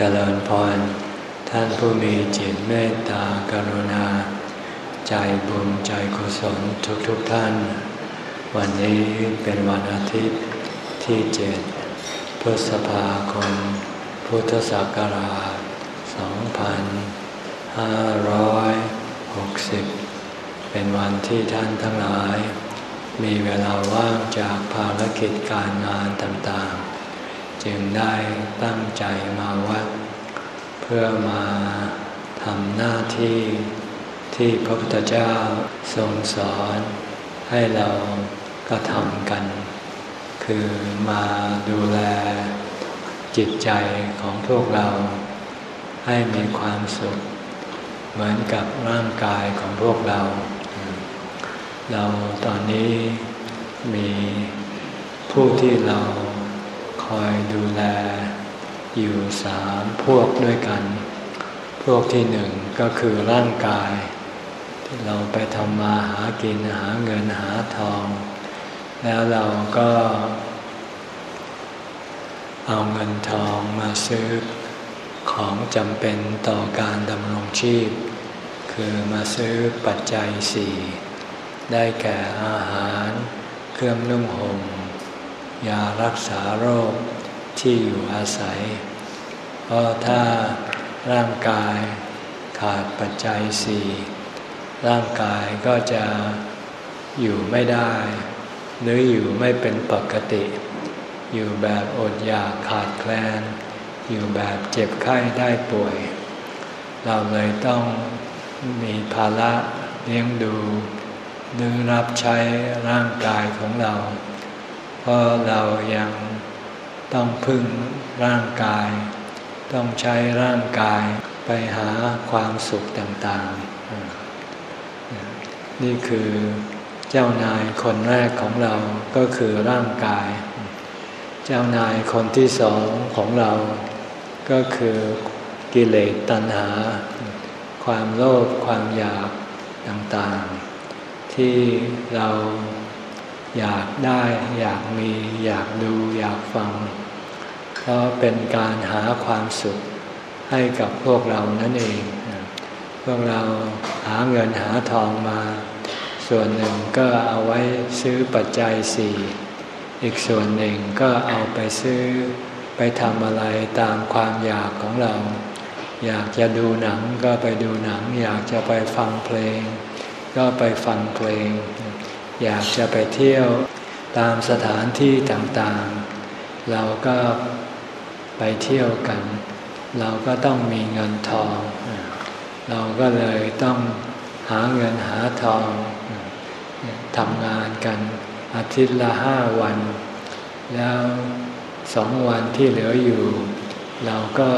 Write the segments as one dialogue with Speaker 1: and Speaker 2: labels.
Speaker 1: เจริญพร ท่านผู้มีจิตเมตตากรุณา ใจบุญใจกุศลทุกทุกท่าน วันนี้เป็นวันอาทิตย์ที่เจ็ดพฤษภาคมพุทธศักราช 2560 เป็นวันที่ท่านทั้งหลาย มีเวลาว่างจากภารกิจการงานต่างๆ จึงได้ตั้งใจมาวัด เพื่อมาทำหน้าที่ที่พระพุทธเจ้าทรงสอนให้เรากระทำกัน คือมาดูแลจิตใจของพวกเราให้มีความสุข เหมือนกับร่างกายของพวกเรา เราตอนนี้มีผู้ที่เรา คอยดูแล อยู่สามพวกด้วยกัน พวกที่หนึ่งก็คือร่างกาย ที่เราไปทำมาหากินหาเงินหาทอง แล้วเราก็ เอาเงินทองมาซื้อของจำเป็นต่อการดำรงชีพ คือมาซื้อปัจจัยสี่ได้แก่อาหาร เครื่องนุ่งห่ม ยารักษาโรคที่อยู่อาศัย เพราะถ้าร่างกายขาดปัจจัยสี่ร่างกายก็จะอยู่ไม่ได้ หรืออยู่ไม่เป็นปกติ อยู่แบบอดอยากขาดแคลน อยู่แบบเจ็บไข้ได้ป่วย เราเลยต้องมีภาระเลี้ยงดูหรือรับใช้ร่างกายของเรา ราะเรายังต้องพึ่งร่างกาย ต้องใช้ร่างกายไปหาความสุขต่างๆ นี่คือเจ้านายคนแรกของเราก็คือร่างกาย เจ้านายคนที่สองของเรา ก็คือกิเลสตัณหา ความโลภความอยากต่างๆ ที่เรา อยากได้ อยากมีอยากดูอยากฟัง เพราะเป็นการหาความสุขให้กับพวกเรานั่นเอง พวกเราหาเงินหาทองมา ส่วนหนึ่งก็เอาไว้ซื้อปัจจัยสี่อีกส่วนหนึ่งก็เอาไปซื้อไปทำอะไรตามความอยากของเรา อยากจะดูหนังก็ไปดูหนัง อยากจะไปฟังเพลง ก็ไปฟังเพลง อยากจะไปเที่ยวตามสถานที่ต่างๆ เราก็ไปเที่ยวกัน เราก็ต้องมีเงินทอง เราก็เลยต้องหาเงินหาทองทำงานกันอาทิตย์ละห้าวัน แล้วสองวันที่เหลืออยู่ เราก็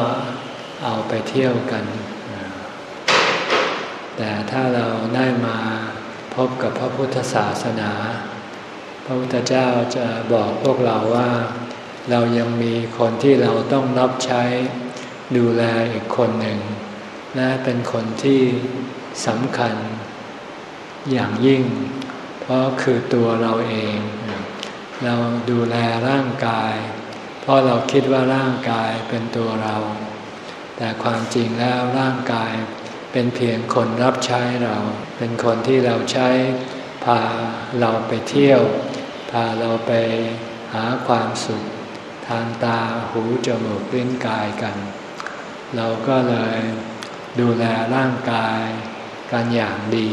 Speaker 1: เอาไปเที่ยวกัน แต่ถ้าเราได้มา บกับพระพุทธศาสนา พระพุทธเจ้าจะบอกพวกเราว่า เรายังมีคนที่เราต้องรับใช้ดูแลอีกคนหนึ่งและเป็นคนที่สำคัญอย่างยิ่ง เพราะคือตัวเราเอง เราดูแลร่างกาย เพราะเราคิดว่าร่างกายเป็นตัวเรา แต่ความจริงแล้วร่างกาย เป็นเพียงคนรับใช้เรา เป็นคนที่เราใช้พาเราไปเที่ยว พาเราไปหาความสุข ทางตาหูจมูกลิ้นกายกัน เราก็เลยดูแลร่างกายกันอย่างดี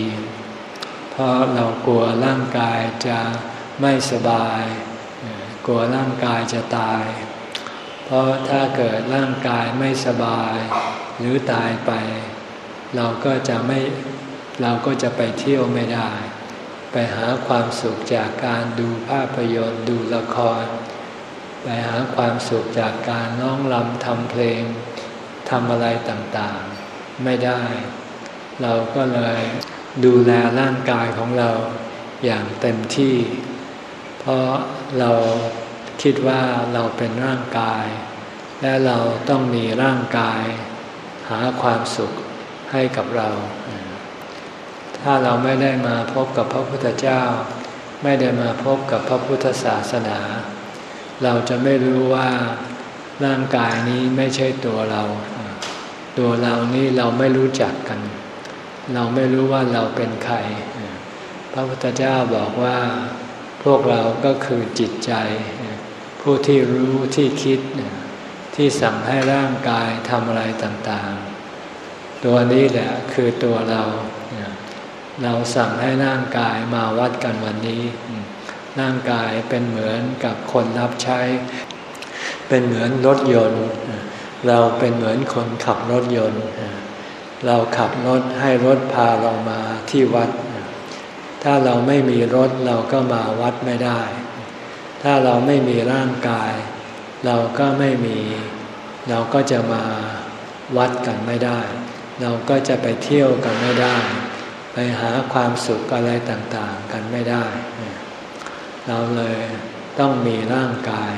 Speaker 1: เพราะเรากลัวร่างกายจะไม่สบาย กลัวร่างกายจะตาย เพราะถ้าเกิดร่างกายไม่สบาย หรือตายไป เราก็จะไม่เราก็จะไปเที่ยวไม่ได้ ไปหาความสุขจากการดูภาพยนตร์ดูละคร ไปหาความสุขจากการน้องรำทำเพลงทำอะไรต่างๆ ไม่ได้ เราก็เลยดูแลร่างกายของเราอย่างเต็มที่ เพราะเราคิดว่าเราเป็นร่างกาย และเราต้องมีร่างกาย หาความสุข ให้กับเรา ถ้าเราไม่ได้มาพบกับพระพุทธเจ้า ไม่ได้มาพบกับพระพุทธศาสนา เราจะไม่รู้ว่าร่างกายนี้ไม่ใช่ตัวเรา ตัวเรานี่เราไม่รู้จักกัน เราไม่รู้ว่าเราเป็นใคร พระพุทธเจ้าบอกว่า พวกเราก็คือจิตใจ ผู้ที่รู้ที่คิดที่สั่งให้ร่างกายทำอะไรต่างๆ ตัวนี้แหละคือตัวเรา เราสั่งให้ร่างกายมาวัดกันวันนี้ ร่างกายเป็นเหมือนกับคนรับใช้ เป็นเหมือนรถยนต์ เราเป็นเหมือนคนขับรถยนต์ เราขับรถให้รถพาเรามาที่วัด ถ้าเราไม่มีรถเราก็มาวัดไม่ได้ ถ้าเราไม่มีร่างกาย เราก็ไม่มี เราก็จะมาวัดกันไม่ได้ เราก็จะไปเที่ยวกันไม่ได้ ไปหาความสุขอะไรต่างๆกันไม่ได้ เราเลยต้องมีร่างกาย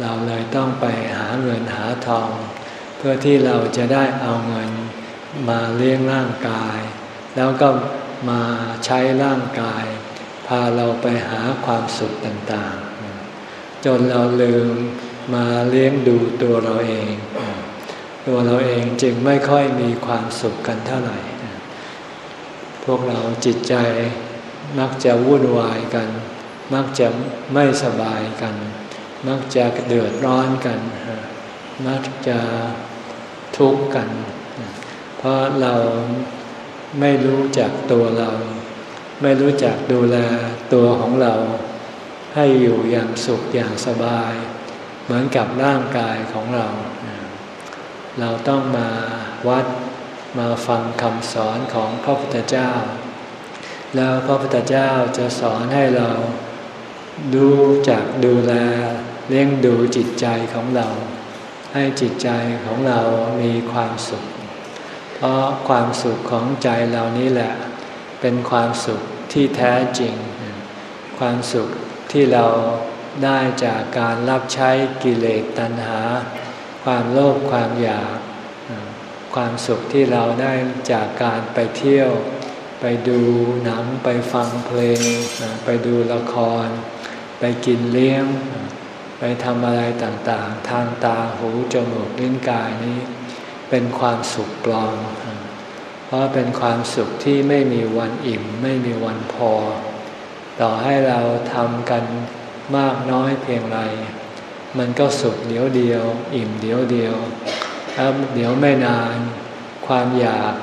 Speaker 1: เราเลยต้องไปหาเงินหาทอง เพื่อที่เราจะได้เอาเงินมาเลี้ยงร่างกาย แล้วก็มาใช้ร่างกาย พาเราไปหาความสุขต่างๆ จนเราลืมมาเลี้ยงดูตัวเราเอง ตัวเราเองจึงไม่ค่อยมีความสุขกันเท่าไหร่ พวกเราจิตใจมักจะวุ่นวายกัน มักจะไม่สบายกัน มักจะเดือดร้อนกัน มักจะทุกข์กัน เพราะเราไม่รู้จักตัวเรา ไม่รู้จักดูแลตัวของเรา ให้อยู่อย่างสุขอย่างสบาย เหมือนกับร่างกายของเรา เราต้องมาวัดมาฟังคำสอนของพระพุทธเจ้า แล้วพระพุทธเจ้าจะสอนให้เราดูจักดูแลเลี้ยงดูจิตใจของเรา ให้จิตใจของเรามีความสุข เพราะความสุขของใจเรานี้แหละ เป็นความสุขที่แท้จริง ความสุขที่เราได้จากการรับใช้กิเลสตัณหา ความโลภความอยาก ความสุขที่เราได้จากการไปเที่ยว ไปดูหนังไปฟังเพลง ไปดูละคร ไปกินเลี้ยง ไปทำอะไรต่างๆ ทางตาหูจมูกลิ้นกายนี้ เป็นความสุขปลอม เพราะเป็นความสุขที่ไม่มีวันอิ่ม ไม่มีวันพอ ต่อให้เราทำกันมากน้อยเพียงไร มันก็สุขเดียวเดียว อิ่มเดียวเดียวแล้วเดี๋ยวไม่นาน ความอยาก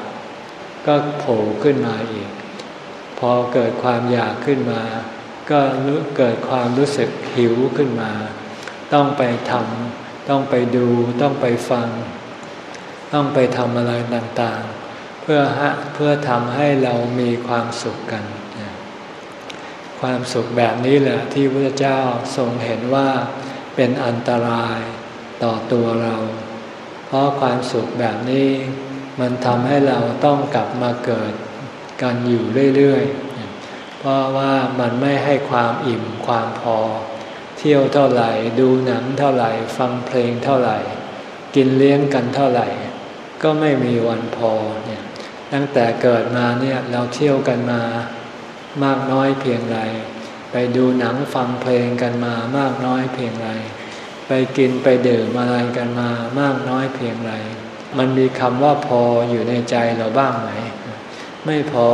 Speaker 1: ก็โผล่ขึ้นมาอีก พอเกิดความอยากขึ้นมา ก็เกิดความรู้สึกหิวขึ้นมา ต้องไปทำต้องไปดู ต้องไปฟัง ต้องไปทำอะไรต่างๆ เพื่อเพื่อทำให้เรามีความสุขกัน ความสุขแบบนี้แหละที่พระเจ้าทรงเห็นว่า เป็นอันตรายต่อตัวเรา เพราะความสุขแบบนี้ มันทำให้เราต้องกลับมาเกิดกันอยู่เรื่อยๆ เพราะว่ามันไม่ให้ความอิ่มความพอ เที่ยวเท่าไหร่ดูหนังเท่าไหร่ ฟังเพลงเท่าไหร่ กินเลี้ยงกันเท่าไหร่ ก็ไม่มีวันพอเนี่ยตั้งแต่เกิดมาเนี่ยเราเที่ยวกันมามากน้อยเพียงไร ไปดูหนังฟังเพลงกันมามากน้อยเพียงไร ไปกินไปดื่มอะไรกันมามากน้อยเพียงไร มันมีคำว่าพออยู่ในใจเราบ้างไหม ไม่พอ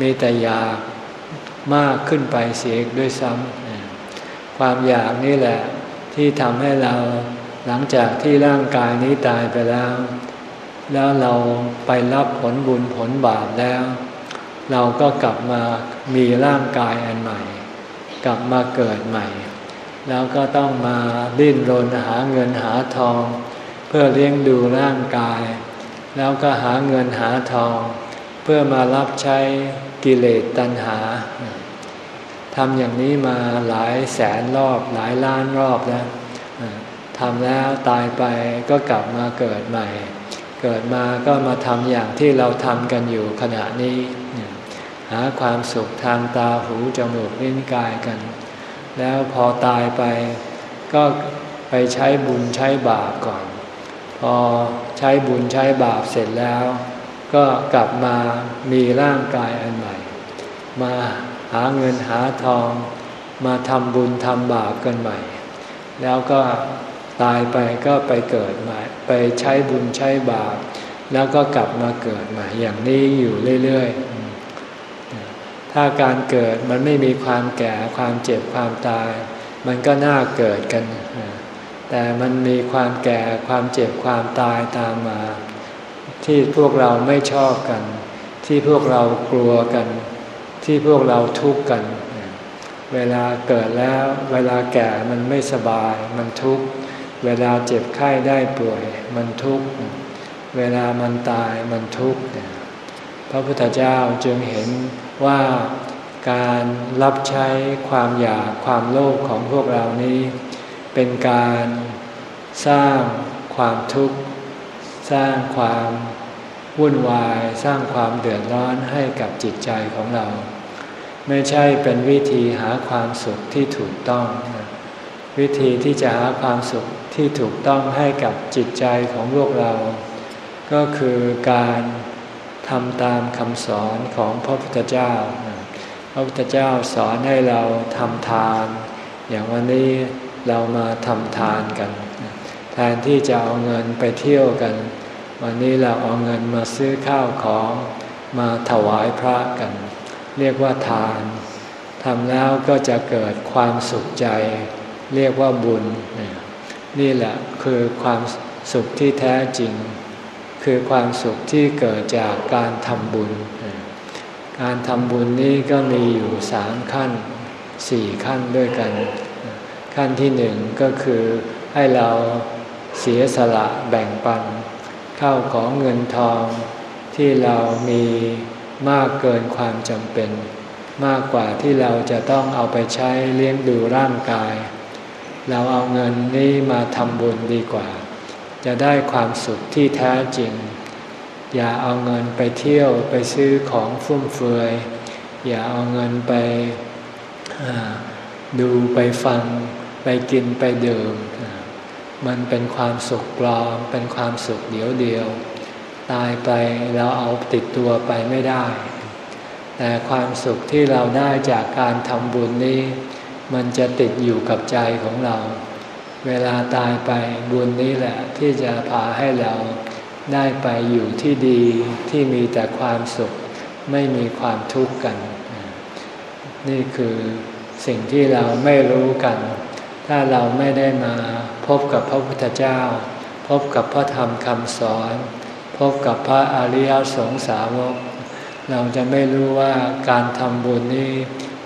Speaker 1: มีแต่อยากมากขึ้นไปเสียด้วยซ้ำความอยากนี่แหละที่ทำให้เราหลังจากที่ร่างกายนี้ตายไปแล้ว แล้วเราไปรับผลบุญผลบาปแล้ว เราก็กลับมามีร่างกายอันใหม่ กลับมาเกิดใหม่ แล้วก็ต้องมาดิ้นรนหาเงินหาทอง เพื่อเลี้ยงดูร่างกาย แล้วก็หาเงินหาทอง เพื่อมารับใช้กิเลสตัณหาทำอย่างนี้มาหลายแสนรอบหลายล้านรอบแล้วทำแล้วตายไปก็กลับมาเกิดใหม่ เกิดมาก็มาทำอย่างที่เราทำกันอยู่ขณะนี้าความสุขทางตาหูจมูกลิ้นกายกัน แล้วพอตายไปก็ไปใช้บุญใช้บาปก่อน พอใช้บุญใช้บาปเสร็จแล้ว ก็กลับมามีร่างกายอันใหม่ มาหาเงินหาทอง มาทำบุญทำบาปกันใหม่ แล้วก็ตายไปก็ไปเกิดใหม่ ไปใช้บุญใช้บาป แล้วก็กลับมาเกิดใหม่ อย่างนี้อยู่เรื่อยๆ ถ้าการเกิดมันไม่มีความแก่ความเจ็บความตาย มันก็น่าเกิดกัน แต่มันมีความแก่ความเจ็บความตายตามมา ที่พวกเราไม่ชอบกัน ที่พวกเรากลัวกัน ที่พวกเราทุกข์กัน เวลาเกิดแล้วเวลาแก่มันไม่สบาย มันทุกข์เวลาเจ็บไข้ได้ป่วย มันทุกข์เวลามันตายมันทุกข์ ระพุทธเจ้าจึงเห็นว่าการรับใช้ความอยากความโลภของพวกเรานี้ เป็นการสร้างความทุกข์ สร้างความวุ่นวาย สร้างความเดือดร้อนให้กับจิตใจของเรา ไม่ใช่เป็นวิธีหาความสุขที่ถูกต้อง วิธีที่จะหาความสุขที่ถูกต้องให้กับจิตใจของพวกเรา ก็คือการ ทำตามคำสอนของพระพุทธเจ้า พระพุทธเจ้าสอนให้เราทำทาน อย่างวันนี้เรามาทำทานกัน แทนที่จะเอาเงินไปเที่ยวกัน วันนี้เราเอาเงินมาซื้อข้าวของมาถวายพระกัน เรียกว่าทานทำแล้วก็จะเกิดความสุขใจ เรียกว่าบุญ นี่แหละคือความสุขที่แท้จริง คือความสุขที่เกิดจากการทำบุญ การทำบุญนี้ก็มีอยู่สามขั้นสี่ขั้นด้วยกัน ขั้นที่หนึ่งก็คือให้เราเสียสละแบ่งปัน เข้าของเงินทองที่เรามีมากเกินความจำเป็น มากกว่าที่เราจะต้องเอาไปใช้เลี้ยงดูร่างกาย เราเอาเงินนี้มาทำบุญดีกว่า จะได้ความสุขที่แท้จริง อย่าเอาเงินไปเที่ยวไปซื้อของฟุ่มเฟือย อย่าเอาเงินไปดูไปฟัง ไปกินไปดื่ม มันเป็นความสุขปลอม เป็นความสุขเดียวเดียว ตายไปเราเอาติดตัวไปไม่ได้ แต่ความสุขที่เราได้จากการทำบุญนี้ มันจะติดอยู่กับใจของเรา เวลาตายไปบุญนี้แหละที่จะพาให้เราได้ไปอยู่ที่ดีที่มีแต่ความสุขไม่มีความทุกข์กัน นี่คือสิ่งที่เราไม่รู้กัน ถ้าเราไม่ได้มาพบกับพระพุทธเจ้า พบกับพระธรรมคำสอน พบกับพระอริยสงสาวก เราจะไม่รู้ว่าการทำบุญนี้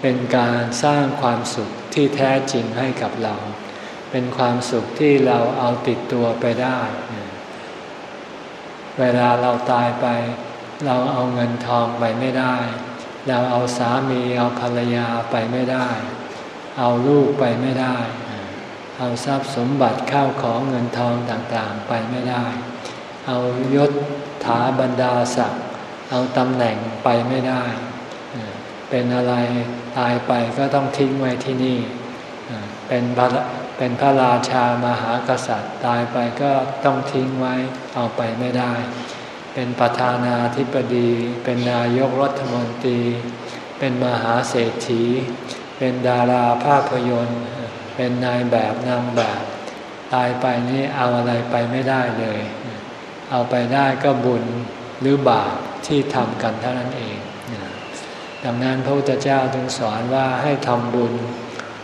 Speaker 1: เป็นการสร้างความสุขที่แท้จริงให้กับเรา เป็นความสุขที่เราเอาติดตัวไปได้ เวลาเราตายไป เราเอาเงินทองไปไม่ได้ เราเอาสามีเอาภรรยาไปไม่ได้ เอาลูกไปไม่ได้ เอาทรัพย์สมบัติข้าวของเงินทองต่างๆไปไม่ได้ เอายศถาบรรดาศักดิ์เอาตำแหน่งไปไม่ได้ เป็นอะไรตายไปก็ต้องทิ้งไว้ที่นี่ เป็น เป็นพระราชามหากษัตริย์ตายไปก็ต้องทิ้งไว้เอาไปไม่ได้ เป็นประธานาธิบดี เป็นนายกรัฐมนตรี เป็นมหาเศรษฐี เป็นดาราภาพยนตร์ เป็นนายแบบนางแบบ ตายไปนี่เอาอะไรไปไม่ได้เลย เอาไปได้ก็บุญหรือบาปที่ทำกันเท่านั้นเอง ดังนั้นพระพุทธเจ้าจึงสอนว่าให้ทำบุญ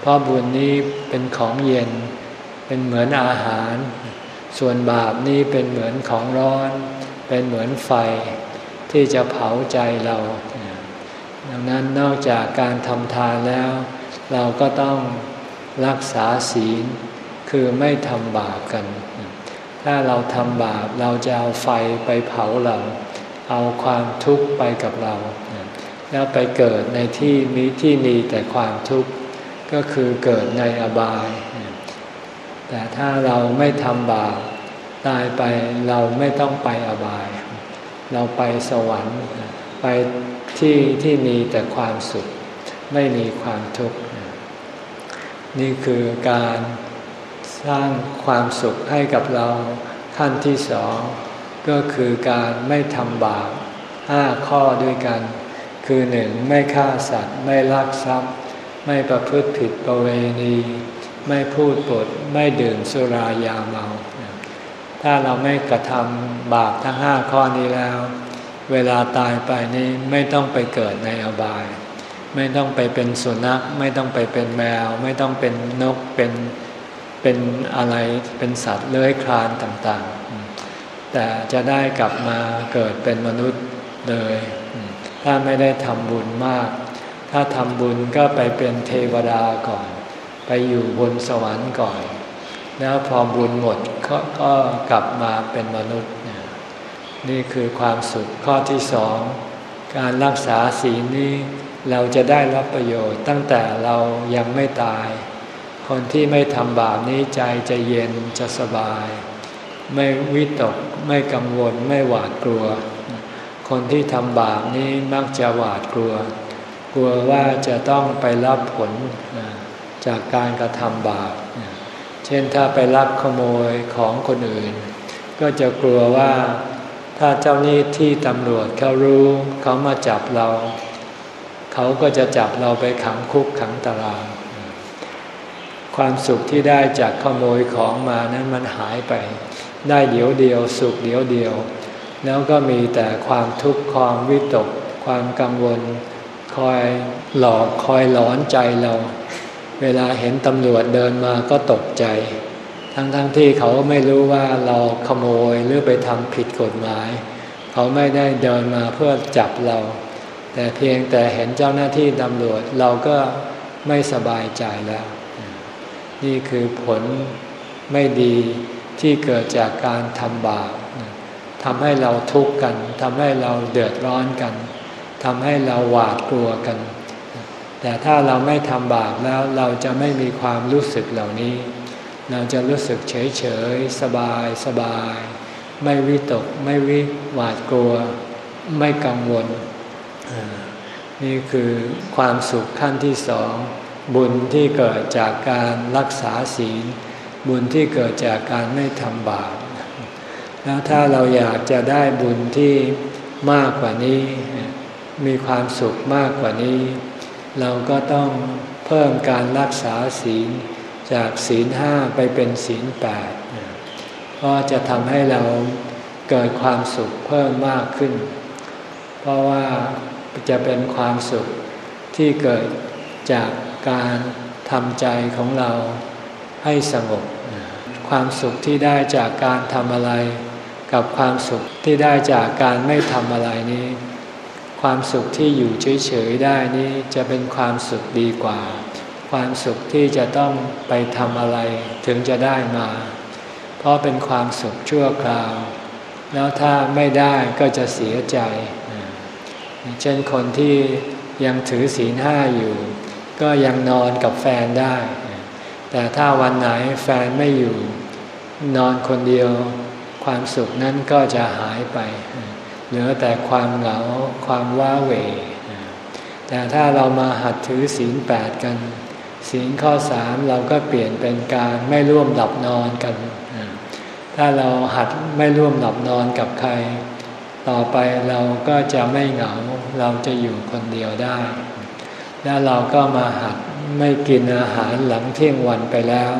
Speaker 1: เพราะบุญนี้เป็นของเย็น เป็นเหมือนอาหาร ส่วนบาปนี้เป็นเหมือนของร้อน เป็นเหมือนไฟ ที่จะเผาใจเรา ดังนั้นนอกจากการทำทานแล้ว เราก็ต้องรักษาศีล คือไม่ทำบาปกัน ถ้าเราทำบาปเราจะเอาไฟไปเผาเรา เอาความทุกข์ไปกับเรา แล้วไปเกิดในที่มีที่มีแต่ความทุกข์ ก็คือเกิดในอบาย แต่ถ้าเราไม่ทำบาปตายไปเราไม่ต้องไปอบาย เราไปสวรรค์ไปที่ที่มีแต่ความสุข ไม่มีความทุกข์ นี่คือการสร้างความสุขให้กับเราขั้นที่สอง ก็คือการไม่ทำบาปห้าข้อด้วยกัน คือหนึ่งไม่ฆ่าสัตว์ไม่ลักทรัพย์ ไม่ประพฤติผิดประเวณี ไม่พูดปด ไม่ดื่มสุรายาเมา ถ้าเราไม่กระทำบาปทั้งห้าข้อนี้แล้ว เวลาตายไปนี้ไม่ต้องไปเกิดในอบาย ไม่ต้องไปเป็นสุนัข ไม่ต้องไปเป็นแมว ไม่ต้องเป็นนกเป็นเป็นอะไรเป็นสัตว์เลื้อยคลานต่างๆ แต่จะได้กลับมาเกิดเป็นมนุษย์เลย ถ้าไม่ได้ทำบุญมาก ถ้าทำบุญก็ไปเป็นเทวดาก่อน ไปอยู่บนสวรรค์ก่อน แล้วพอบุญหมดก็ก็กลับมาเป็นมนุษย์ นี่คือความสุขข้อที่สอง การรักษาศีลนี้เราจะได้รับประโยชน์ตั้งแต่เรายังไม่ตาย คนที่ไม่ทำบาปนี้ใจจะเย็นจะสบาย ไม่วิตกไม่กังวลไม่หวาดกลัว คนที่ทำบาปนี้มักจะหวาดกลัว กลัวว่าจะต้องไปรับผลจากการกระทำบาป เช่นถ้าไปลักขโมยของคนอื่น ก็จะกลัวว่าถ้าเจ้าหนี้ที่ตำรวจเขารู้เขามาจับเรา เขาก็จะจับเราไปขังคุกขังตาราง ความสุขที่ได้จากขโมยของมานั้นมันหายไป ได้เดี๋ยวเดียวสุขเดี๋ยวเดียว แล้วก็มีแต่ความทุกข์ความวิตก ความกังวล คอยหลอกคอยหลอนใจเรา เวลาเห็นตำรวจเดินมาก็ตกใจ ทั้งๆทที่เขาไม่รู้ว่าเราขโมยหรือไปทำผิดกฎหมาย เขาไม่ได้เดินมาเพื่อจับเรา แต่เพียงแต่เห็นเจ้าหน้าที่ตำรวจเราก็ไม่สบายใจแล้ว นี่คือผลไม่ดีที่เกิดจากการทำบาปทำให้เราทุกข์กันทำให้เราเดือดร้อนกัน ทำให้เราหวาดกลัวกัน แต่ถ้าเราไม่ทำบาปแล้วเราจะไม่มีความรู้สึกเหล่านี้ เราจะรู้สึกเฉยเฉยสบายสบาย ไม่วิตกไม่วิหวาดกลัว ไม่กังวล นี่คือความสุขขั้นที่สอง บุญที่เกิดจากการรักษาศีล บุญที่เกิดจากการไม่ทำบาปแล้วถ้าเราอยากจะได้บุญที่มากกว่านี้ มีความสุขมากกว่านี้ เราก็ต้องเพิ่มการรักษาศีลจากศีลห้าไปเป็นศีลแปดเพราะจะทำให้เราเกิดความสุขเพิ่มมากขึ้น เพราะว่าจะเป็นความสุขที่เกิดจากการทำใจของเราให้สงบ ความสุขที่ได้จากการทำอะไร กับความสุขที่ได้จากการไม่ทำอะไรนี้ ความสุขที่อยู่เฉยๆได้นี้จะเป็นความสุขดีกว่า ความสุขที่จะต้องไปทำอะไรถึงจะได้มา เพราะเป็นความสุขชั่วคราว แล้วถ้าไม่ได้ก็จะเสียใจ เช่นคนที่ยังถือศีลห้าอยู่ ก็ยังนอนกับแฟนได้ แต่ถ้าวันไหนแฟนไม่อยู่ นอนคนเดียว ความสุขนั้นก็จะหายไป เหลือแต่ความเหงาความว้าเหวแต่ถ้าเรามาหัดถือศีลแปดกันศีลข้อสามเราก็เปลี่ยนเป็นการไม่ร่วมหลับนอนกัน ถ้าเราหัดไม่ร่วมหลับนอนกับใคร ต่อไปเราก็จะไม่เหงาเราจะอยู่คนเดียวได้ แล้วเราก็มาหัดไม่กินอาหารหลังเที่ยงวันไปแล้ว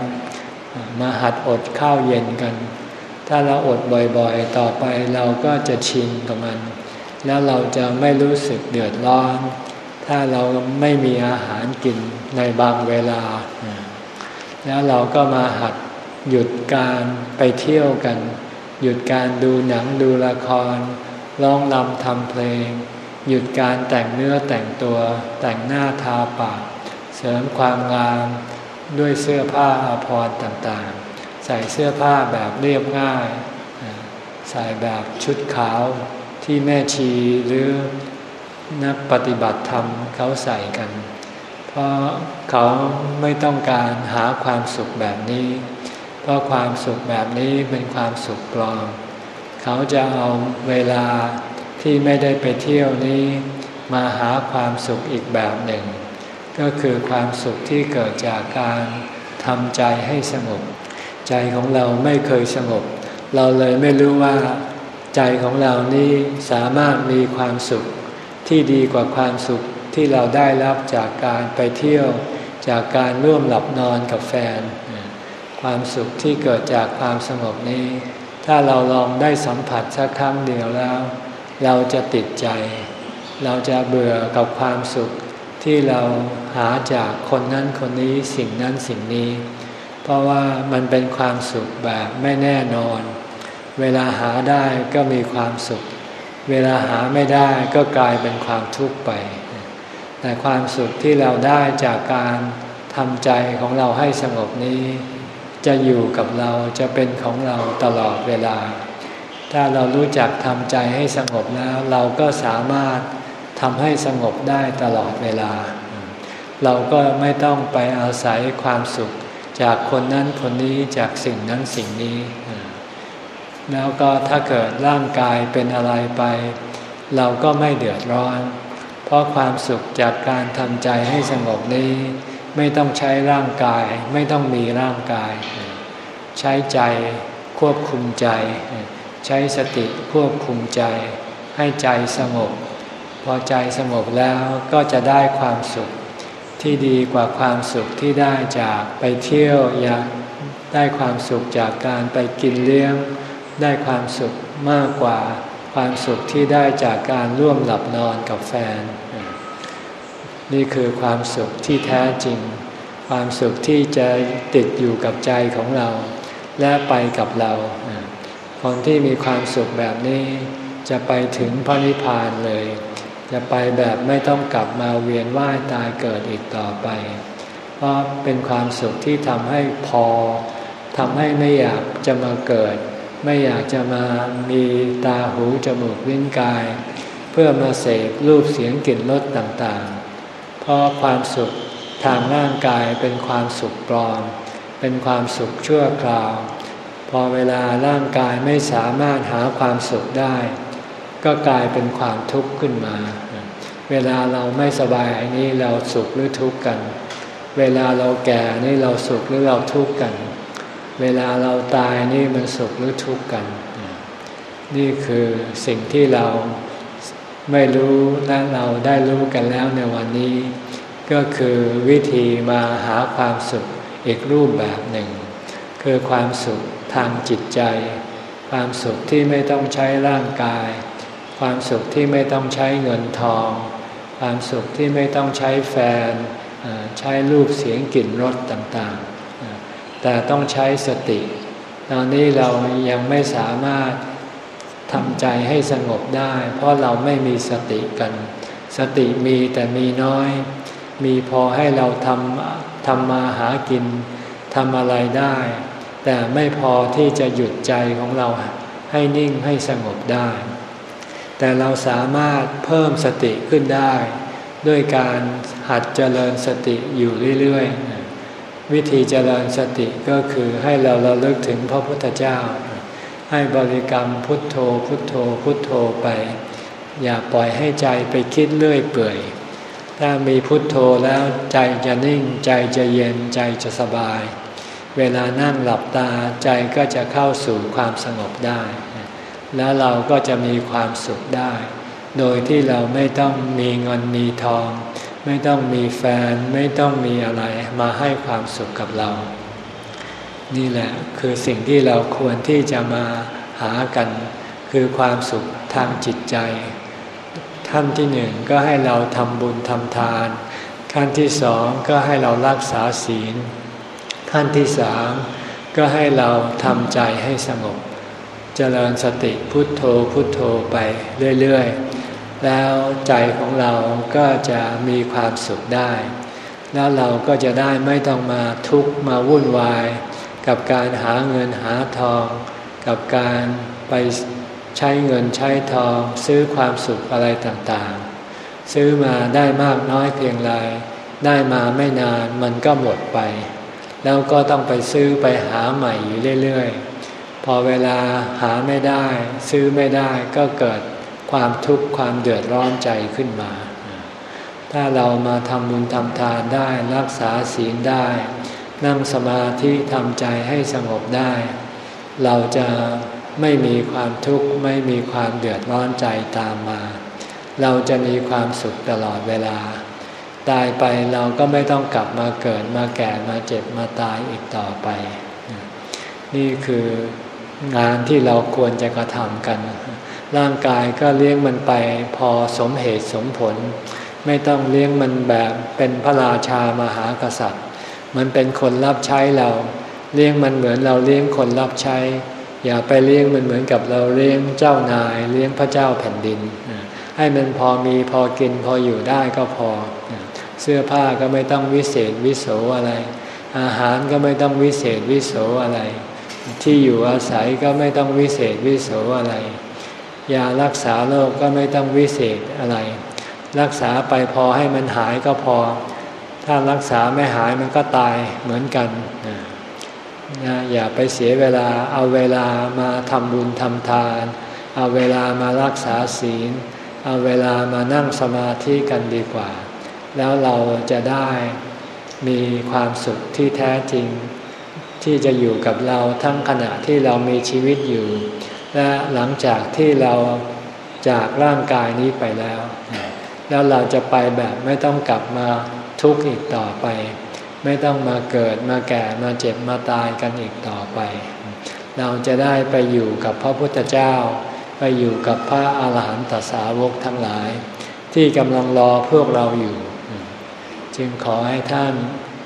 Speaker 1: มาหัดอดข้าวเย็นกัน ถ้าเราอดบ่อยๆ ต่อไปเราก็จะชินกับมัน แล้วเราจะไม่รู้สึกเดือดร้อน ถ้าเราไม่มีอาหารกินในบางเวลา แล้วเราก็มาหัดหยุดการไปเที่ยวกัน หยุดการดูหนังดูละครร้องรำทำเพลง หยุดการแต่งเนื้อแต่งตัว แต่งหน้าทาปาก เสริมความงามด้วยเสื้อผ้าอาภรณ์ต่างๆ ใส่เสื้อผ้าแบบเรียบง่าย ใส่แบบชุดขาวที่แม่ชีหรือนักปฏิบัติธรรมเขาใส่กัน เพราะเขาไม่ต้องการหาความสุขแบบนี้ เพราะความสุขแบบนี้เป็นความสุขปลอม เขาจะเอาเวลาที่ไม่ได้ไปเที่ยวนี้มาหาความสุขอีกแบบหนึ่ง ก็คือความสุขที่เกิดจากการทำใจให้สงบ ใจของเราไม่เคยสงบ เราเลยไม่รู้ว่า ใจของเรานี้สามารถมีความสุขที่ดีกว่าความสุขที่เราได้รับจากการไปเที่ยว จากการร่วมหลับนอนกับแฟน ความสุขที่เกิดจากความสงบนี้ ถ้าเราลองได้สัมผัสสักครั้งเดียวแล้ว เราจะติดใจ เราจะเบื่อกับความสุขที่เราหาจากคนนั้นคนนี้สิ่งนั้นสิ่งนี้ เพราะว่ามันเป็นความสุขแบบไม่แน่นอน เวลาหาได้ก็มีความสุข เวลาหาไม่ได้ก็กลายเป็นความทุกข์ไป แต่ความสุขที่เราได้จากการทำใจของเราให้สงบนี้ จะอยู่กับเราจะเป็นของเราตลอดเวลา ถ้าเรารู้จักทำใจให้สงบแล้ว เราก็สามารถทำให้สงบได้ตลอดเวลา เราก็ไม่ต้องไปอาศัยความสุข จากคนนั้นคนนี้จากสิ่งนั้นสิ่งนี้ แล้วก็ถ้าเกิดร่างกายเป็นอะไรไป เราก็ไม่เดือดร้อน เพราะความสุขจากการทำใจให้สงบนี้ ไม่ต้องใช้ร่างกาย ไม่ต้องมีร่างกาย ใช้ใจควบคุมใจ ใช้สติควบคุมใจ ให้ใจสงบ พอใจสงบแล้วก็จะได้ความสุข ที่ดีกว่าความสุขที่ได้จากไปเที่ยวอยากได้ความสุขจากการไปกินเลี้ยง ได้ความสุขมากกว่าความสุขที่ได้จากการร่วมหลับนอนกับแฟน นี่คือความสุขที่แท้จริง ความสุขที่จะติดอยู่กับใจของเรา และไปกับเรา คนที่มีความสุขแบบนี้จะไปถึงพระนิพพานเลย จะไปแบบไม่ต้องกลับมาเวียนว่ายตายเกิดอีกต่อไป เพราะเป็นความสุขที่ทำให้พอทำให้ไม่อยากจะมาเกิด ไม่อยากจะมามีตาหูจมูกลิ้นกาย เพื่อมาเสพรูปเสียงกลิ่นรสต่างๆ เพราะความสุขทางร่างกายเป็นความสุขปลอม เป็นความสุขชั่วคราว พอเวลาร่างกายไม่สามารถหาความสุขได้ ก็กลายเป็นความทุกข์ขึ้นมา เวลาเราไม่สบายนี่เราสุขหรือทุกข์กัน เวลาเราแก่นี่เราสุขหรือเราทุกข์กัน เวลาเราตายนี่มันสุขหรือทุกข์กัน นี่คือสิ่งที่เราไม่รู้และเราได้รู้กันแล้วในวันนี้ ก็คือวิธีมาหาความสุขอีกรูปแบบหนึ่ง คือความสุขทางจิตใจ ความสุขที่ไม่ต้องใช้ร่างกาย ความสุขที่ไม่ต้องใช้เงินทอง ความสุขที่ไม่ต้องใช้แฟน ใช้รูปเสียงกลิ่นรสต่างๆ แต่ต้องใช้สติ ตอนนี้เรายังไม่สามารถทำใจให้สงบได้ เพราะเราไม่มีสติกัน สติมีแต่มีน้อย มีพอให้เราทำทำมาหากินทำอะไรได้ แต่ไม่พอที่จะหยุดใจของเราให้นิ่งให้สงบได้ แต่เราสามารถเพิ่มสติขึ้นได้ ด้วยการหัดเจริญสติอยู่เรื่อยๆ วิธีเจริญสติก็คือให้เราเราเลิกถึงพระพุทธเจ้า ให้บริกรรมพุทโธพุทโธพุทโธไป อย่าปล่อยให้ใจไปคิดเรื่อยเปื่อย ถ้ามีพุทโธแล้วใจจะนิ่งใจจะเย็นใจจะสบาย เวลานั่งหลับตาใจก็จะเข้าสู่ความสงบได้ แล้วเราก็จะมีความสุขได้ โดยที่เราไม่ต้องมีเงินมีทอง ไม่ต้องมีแฟนไม่ต้องมีอะไรมาให้ความสุขกับเรา นี่แหละคือสิ่งที่เราควรที่จะมาหากัน คือความสุขทางจิตใจ ขั้นที่หนึ่งก็ให้เราทำบุญทำทาน ขั้นที่สองก็ให้เรารักษาศีล ขั้นที่สามก็ให้เราทำใจให้สงบ เจริญสติพุทโธพุทโธไปเรื่อยๆ แล้วใจของเราก็จะมีความสุขได้ แล้วเราก็จะได้ไม่ต้องมาทุกข์มาวุ่นวาย กับการหาเงินหาทอง กับการไปใช้เงินใช้ทอง ซื้อความสุขอะไรต่างๆ ซื้อมาได้มากน้อยเพียงไรได้มาไม่นานมันก็หมดไป แล้วก็ต้องไปซื้อไปหาใหม่อยู่เรื่อยๆ พอเวลาหาไม่ได้ ซื้อไม่ได้ก็เกิดความทุกข์ความเดือดร้อนใจขึ้นมา ถ้าเรามาทำบุญทำทานได้รักษาศีลได้ นั่งสมาธิทำใจให้สงบได้ เราจะไม่มีความทุกข์ไม่มีความเดือดร้อนใจตามมา เราจะมีความสุขตลอดเวลา ตายไปเราก็ไม่ต้องกลับมาเกิดมาแก่มาเจ็บมาตายอีกต่อไป นี่คือ งานที่เราควรจะกระทำกัน ร่างกายก็เลี้ยงมันไปพอสมเหตุสมผล ไม่ต้องเลี้ยงมันแบบเป็นพระราชามหากษัตริย์ มันเป็นคนรับใช้เรา เลี้ยงมันเหมือนเราเลี้ยงคนรับใช้ อย่าไปเลี้ยงมันเหมือนกับเราเลี้ยงเจ้านาย เลี้ยงพระเจ้าแผ่นดิน ให้มันพอมีพอกินพออยู่ได้ก็พอ เสื้อผ้าก็ไม่ต้องวิเศษวิโสอะไร อาหารก็ไม่ต้องวิเศษวิโสอะไร ที่อยู่อาศัยก็ไม่ต้องวิเศษวิโสอะไร ยารักษาโรคก็ไม่ต้องวิเศษอะไร รักษาไปพอให้มันหายก็พอ ถ้ารักษาไม่หายมันก็ตายเหมือนกันนะอย่าไปเสียเวลาเอาเวลามาทำบุญทำทาน เอาเวลามารักษาศีล เอาเวลามานั่งสมาธิกันดีกว่า แล้วเราจะได้มีความสุขที่แท้จริง ที่จะอยู่กับเราทั้งขณะที่เรามีชีวิตอยู่ และหลังจากที่เราจากร่างกายนี้ไปแล้ว แล้วเราจะไปแบบไม่ต้องกลับมาทุกข์อีกต่อไป ไม่ต้องมาเกิดมาแก่มาเจ็บมาตายกันอีกต่อไป เราจะได้ไปอยู่กับพระพุทธเจ้า ไปอยู่กับพระอาหารหันตสาวกทั้งหลาย ที่กำลังรอพวกเราอยู่ จึงขอให้ท่าน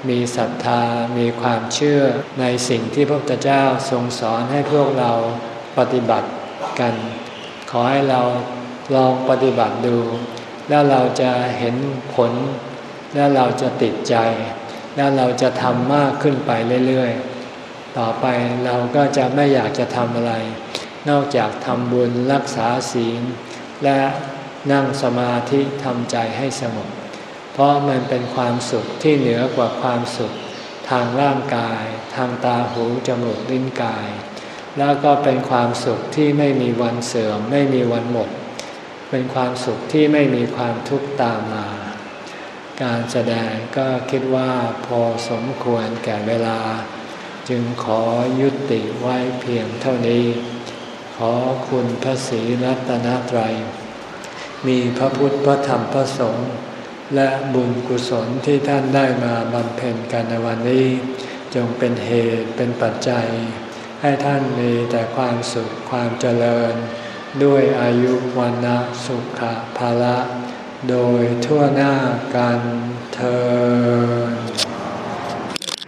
Speaker 1: มีศรัทธา มีความเชื่อในสิ่งที่พระพุทธเจ้าทรงสอนให้พวกเราปฏิบัติกัน ขอให้เราลองปฏิบัติดู แล้วเราจะเห็นผล แล้วเราจะติดใจ แล้วเราจะทำมากขึ้นไปเรื่อยๆ ต่อไปเราก็จะไม่อยากจะทำอะไร นอกจากทำบุญรักษาศีลและนั่งสมาธิทำใจให้สงบ เพราะมันเป็นความสุขที่เหนือกว่าความสุข ทางร่างกาย ทางตาหูจมูกลิ้นกาย แล้วก็เป็นความสุขที่ไม่มีวันเสื่อม ไม่มีวันหมด เป็นความสุขที่ไม่มีความทุกข์ตามมา การแสดงก็คิดว่าพอสมควรแก่เวลา จึงขอยุติไว้เพียงเท่านี้ ขอคุณพระศรีรัตนตรัย มีพระพุทธพระธรรมพระสงฆ์ และบุญกุศลที่ท่านได้มาบำเพ็ญกันในวันนี้ จงเป็นเหตุเป็นปัจจัย ให้ท่านมีแต่ความสุขความเจริญ ด้วยอายุวันนะสุขภาละ โดยทั่วหน้ากันเธอ